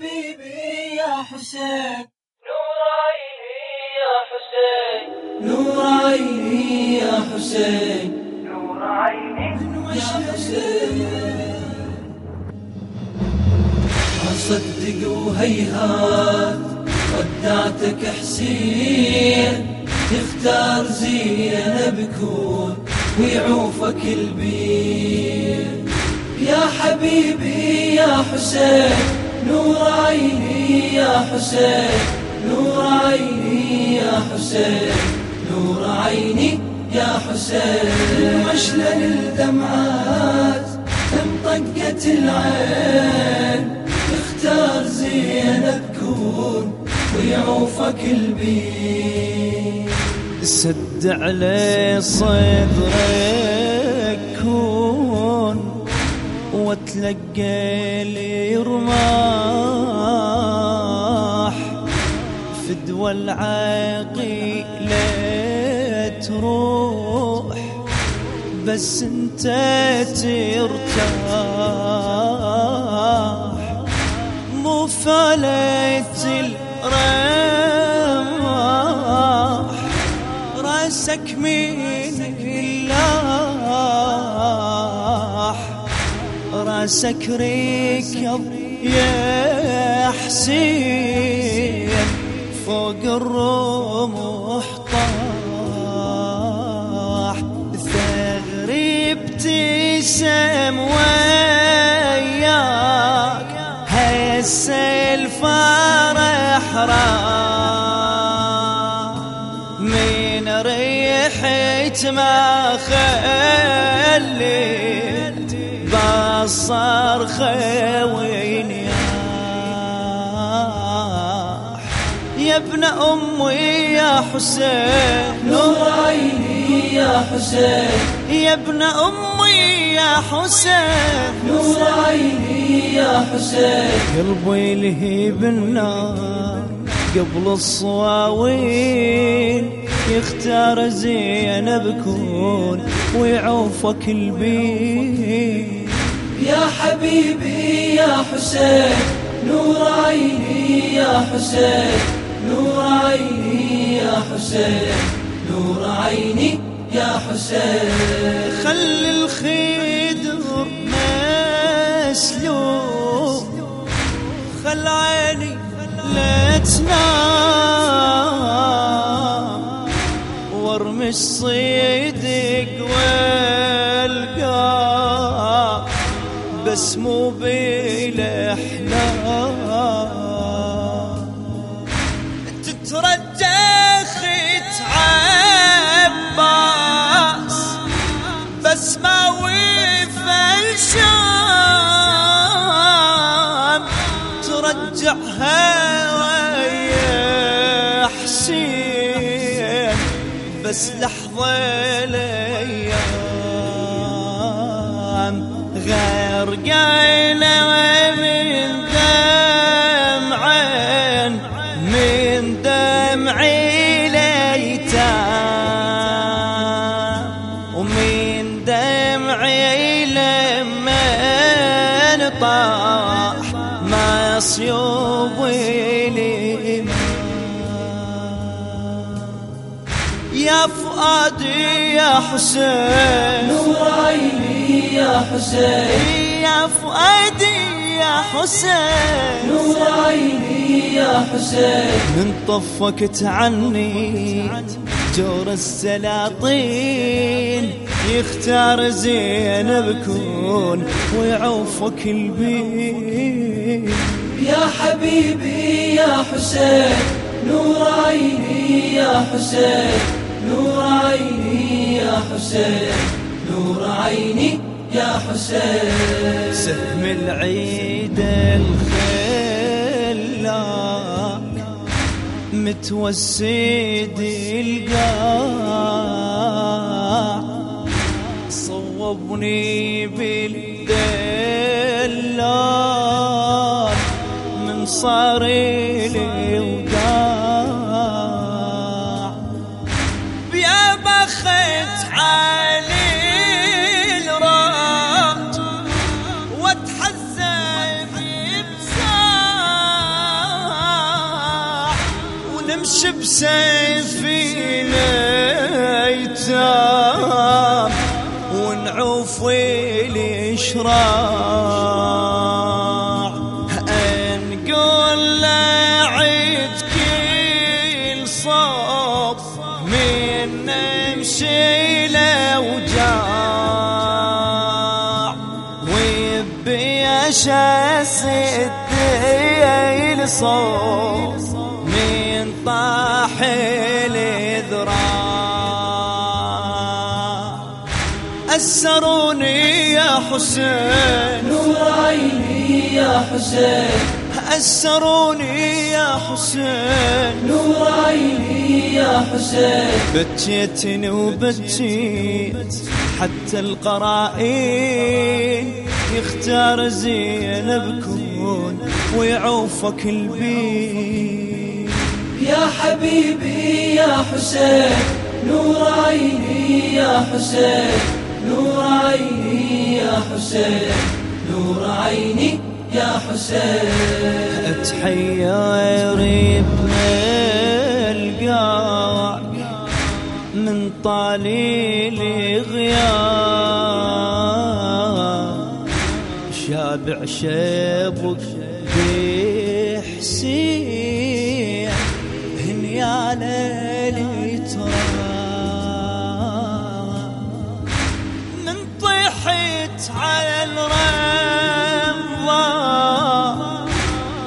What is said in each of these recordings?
حبيبي يا حسين. نور عيني يا حسين. نور عيني يا حسين نور عيني يا حسين أصدق وهيهات ودعتك حسين تختار زينب كون ويعوفك البير يا حبيبي يا حسين نور عيني يا حسين نور عيني يا حسين نور عيني يا حسين. مشلل الدمعات طقت العين اختار زينب كون ويعوفك البيت سد علي صدرك كون وتلقى لي رماح. فدوى العقيلة تروح بس انت ترتاح. مو فالت الرماح. راسك من راسك ركض يا حسين فوق الرمح طاح ثغري ابتسم بصر خوين يا ابن أمي يا حسين. نور عيني يا حسين. يا ابن أمي يا حسين. نور عيني يا حسين. قلبي لهيب النار قبل الصواوين. يختار زينب كون ويعوفك البيت. يا حبيبي يا حسين نور عيني يا حسين نور عيني يا حسين نور عيني يا حسين. خلي الخدر مسلوب خل عيني لا تنام وارمش صيدك والقى بس مو بالاحلام تترجخ عباس بس ما وفى الشام. ترجعها ويا حسين بس لحظة الأيام دمعي ليتام ومن دمعي لما طاح ما صيوبي لي يا فؤادي يا حسين. نور عيني يا حسين. يا فؤادي يا حسين. نور عيني يا حسين. من طفك عني جور السلاطين. يختار زينب كون ويعوفك البيت يا حبيبي يا حسين نور عيني يا حسين. نور عيني يا حسين نور عيني. يا حسين. سهم العيد الخلاق متوسد القاع. صوبني بالدلال من صار لي وداع يا بخت نمشي بسيفي الايتام ونعوف الاشراع نقول لعيد كل صوب من نمشي الاوجاع وبيش السد الصوب من طاح الذراع أسروني يا حسين. نور عيني يا حسين. أسروني يا حسين. نور عيني يا حسين. بكيتني وبكيت حتى القرائن يختار زينب كون ويعوفك البيت. يا حبيبي يا حسين نور عيني يا حسين نور عيني يا حسين نور عيني يا حسين. اتحير ابن القاع من طالي غياب شابع شبك بحسين هنيا ليلي ترى من طيحت على الرمضة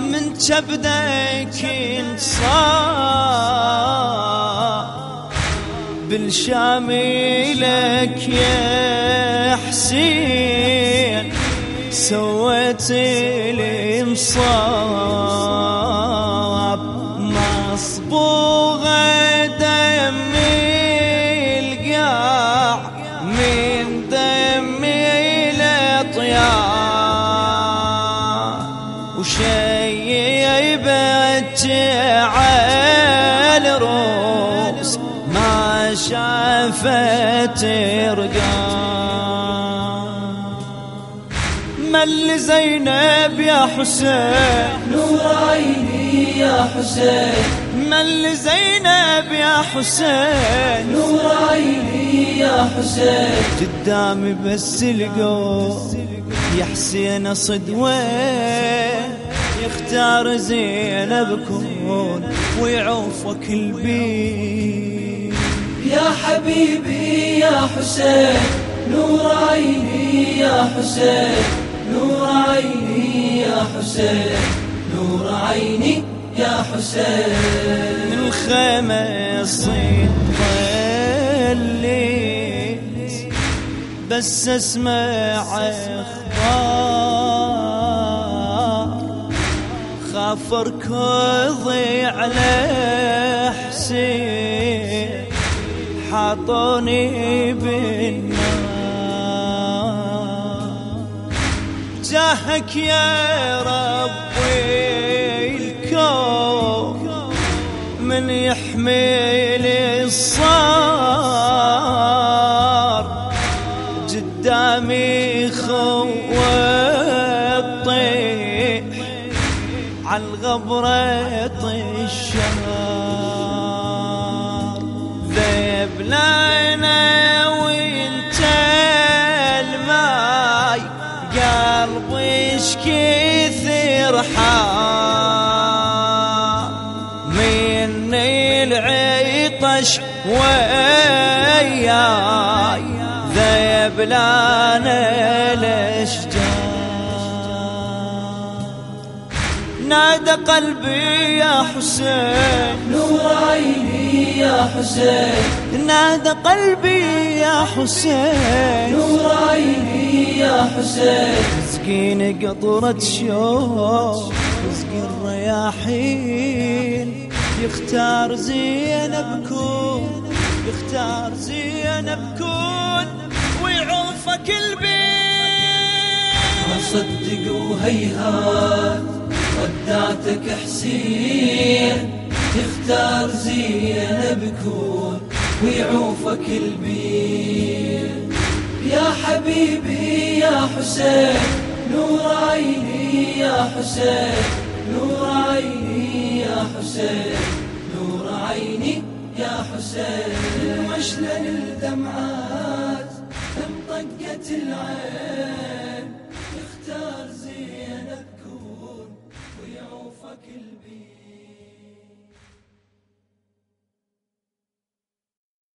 من كبدك انصار بالشام لك يا حسين سويت المصاب رقام مل زينب يا حسين. نور عيني يا حسين. مل زينب يا حسين. نور عيني يا حسين. قدامي بس القو يا حسين صدوين يختار زينب كون ويعوفك البيت. يا حبيبي يا حسين نور عيني يا حسين نور عيني يا حسين نور عيني يا حسين. من الخيمة صيد ظليت بس اسمع أخبار. خاف اركضي على حسين. حاطوني بالنار. جاهك يا ربي الكون من يحمل الصار. قدامي خوف طيح عالغبرة الشهر لنا وانت الماي قلبي كثر حار. مني العطش وياي ذيب لنا الاشجار نادى قلبي يا حسين. نور عيني يا حسين. نادى قلبي يا حسين. نور عيني يا حسين. اسقيني قطرة شوق اسقي الرياحين يختار زينب كون يختار زينب كون ويعوفك البيت. ما صدق وهيهات ودعتك حسين. يختار زينب كون ويعوفك البيت يا حبيبي يا حسين نور عيني يا حسين نور عيني يا حسين نور عيني يا حسين. وشلل الدمعات كم طقت العين. اختار زينب كون ويعوفك البيت